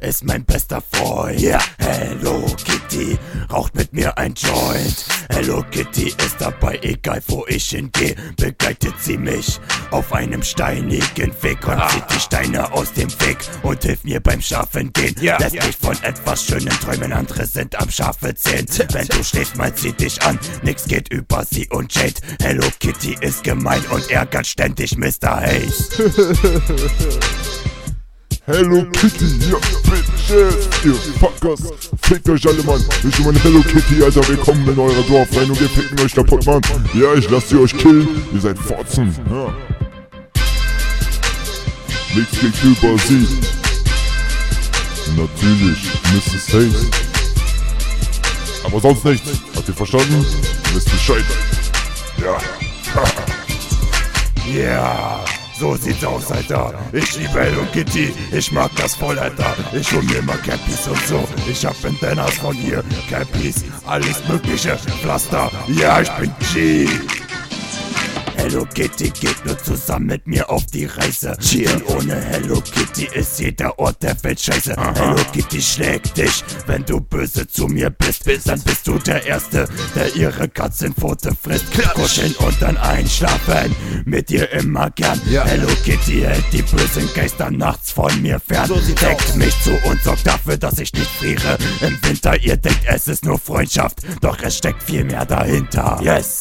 ist mein bester Freund. Ja, Hello Kitty raucht mit mir ein Joint. Hello Kitty ist dabei, egal wo ich hingehe, begleitet sie mich auf einem steinigen Weg und zieht die Steine aus dem Weg und hilft mir beim Schaffen gehen. Ja, Lässt ja. mich von etwas schönen Träumen, andere sind am Schafe zählen. Wenn du schläfst, mal zieh dich an, nix geht über sie und Jade. Hello Kitty ist gemein und ärgert ständig Mr. Hayes. Hello Kitty, ja, Bitches, ihr Fuckers. Fickt euch alle, Mann. Ich bin meine Hello Kitty, Alter. Willkommen in euer Dorf rein und wir ficken euch kaputt, Mann. Ja, ich lasse sie euch killen. Ihr seid Fotzen. Ja. Nichts geht über sie. Natürlich, Mrs. Hayes. Aber sonst nichts. Habt ihr verstanden? Ihr wisst Bescheid. Ja. Ja, so sieht's aus, Alter. Ich liebe Hello Kitty, ich mag das voll, Alter. Ich hol mir immer Cappies und so. Ich hab Bandanas von hier, Cappies, alles mögliche, Pflaster. Ja, ich bin G. Hello Kitty geht nur zusammen mit mir auf die Reise. Denn ohne Hello Kitty ist jeder Ort der Welt scheiße. Hello Kitty schlägt dich, wenn du böse zu mir bist. Dann bist du der Erste, der ihre Katzenpfote frisst. Kuscheln und dann einschlafen, mit dir immer gern. Ja. Hello Kitty hält die bösen Geister nachts von mir fern. So Deckt mich zu und sorgt dafür, dass ich nicht friere. Im Winter, ihr denkt, es ist nur Freundschaft, doch es steckt viel mehr dahinter. Yes!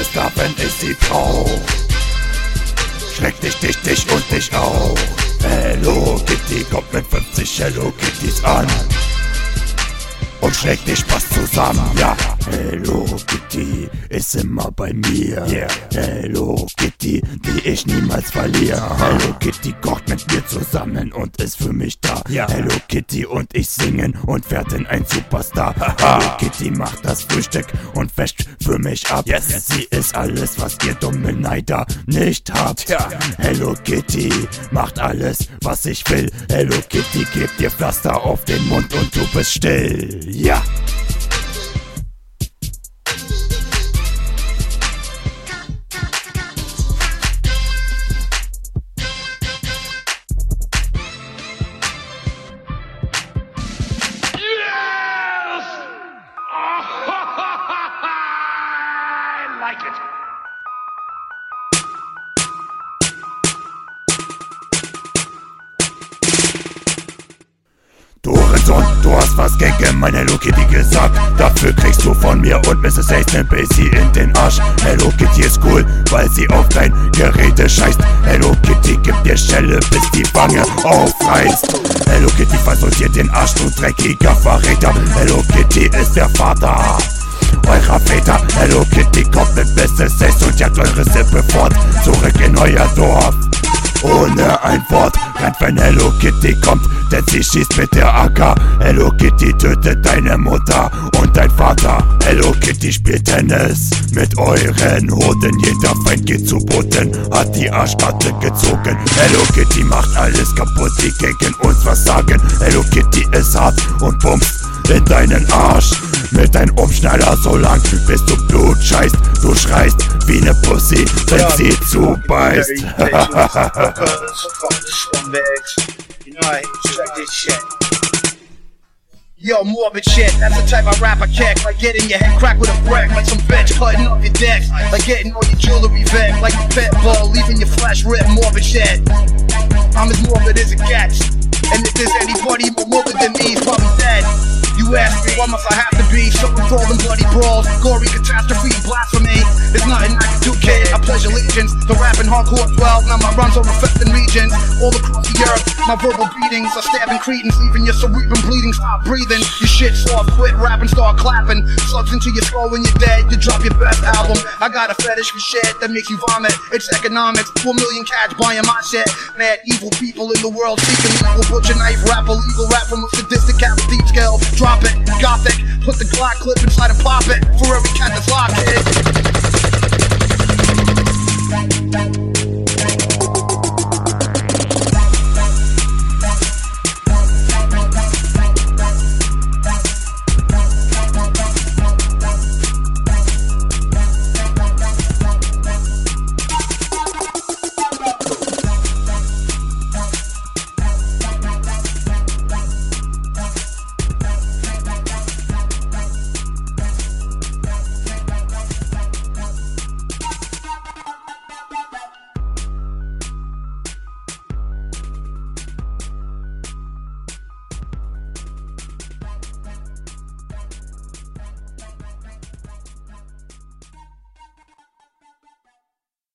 Ist wenn ich sie brauch. Schlägt dich, dich, dich und dich auch. Hello Kitty kommt mit 50 Hello Kitties an. Und schlägt dich Spaß zusammen, ja. Hello Kitty ist immer bei mir. Yeah. Hello Kitty, die ich niemals verliere. Hello Kitty kocht mit mir zusammen und ist für mich da. Ja. Hello Kitty und ich singen und werden ein Superstar. Hello Kitty macht das Frühstück und wäscht für mich ab. Yes. Sie ist alles, was ihr dumme Neider nicht habt. Tja. Hello Kitty macht alles, was ich will. Hello Kitty gibt dir Pflaster auf den Mund und du bist still. Ja. I was gegen meine Hello Kitty gesagt. Dafür kriegst du von mir und Mrs. Ace ne Basie in den Arsch. Hello Kitty ist cool, weil sie auf dein Gerede scheißt. Hello Kitty gibt dir Schelle, bis die Wange aufreißt. Hello Kitty versortiert den Arsch, du dreckiger Verräter. Hello Kitty ist der Vater eurer Väter. Hello Kitty kommt mit Mrs. Ace und jagt eure Sippe fort. Zurück in euer Dorf. Ohne ein Wort wenn Hello Kitty kommt, denn sie schießt mit der AK. Hello Kitty tötet deine Mutter und dein Vater. Hello Kitty spielt Tennis mit euren Hoden. Jeder Feind geht zu Boden, hat die Arschkarte gezogen. Hello Kitty macht alles kaputt, die gegen uns was sagen. Hello Kitty ist hart und bumst in deinen Arsch. Mit deinem Umschneider so lang, bis du Blut scheißt. Du schreist wie ne Pussy, wenn sie zubeißt. Scumbags. You know, I check this. Yo, morbid shit, that's the type of rap I kick. Like getting your head cracked with a brick, like some bitch cutting up your dicks. Like getting all your jewelry back, like a pit bull, leaving your flesh ripped. Morbid shit. I'm as morbid as it gets. And if there's anybody more morbid than me, he's probably dead. You what must I have to be? So with all them bloody brawls, gory catastrophe, blasphemy. There's nothing I can do, kid. I pledge allegiance to rapping hardcore 12. Now my rhymes are affecting regions all across the earth. My verbal beatings are stabbing cretins, leaving your cerebrum bleeding. Stop breathing. Your shit soft, quit rapping, start clapping. Slugs into your skull when you're dead. You drop your best album. I got a fetish for shit that makes you vomit. It's economics. Four million cats buying my shit. Mad evil people in the world seeking equal butcher knife rap, illegal rap from a sadistic cap deep scale. Drop gothic. Put the Glock clip and pop it for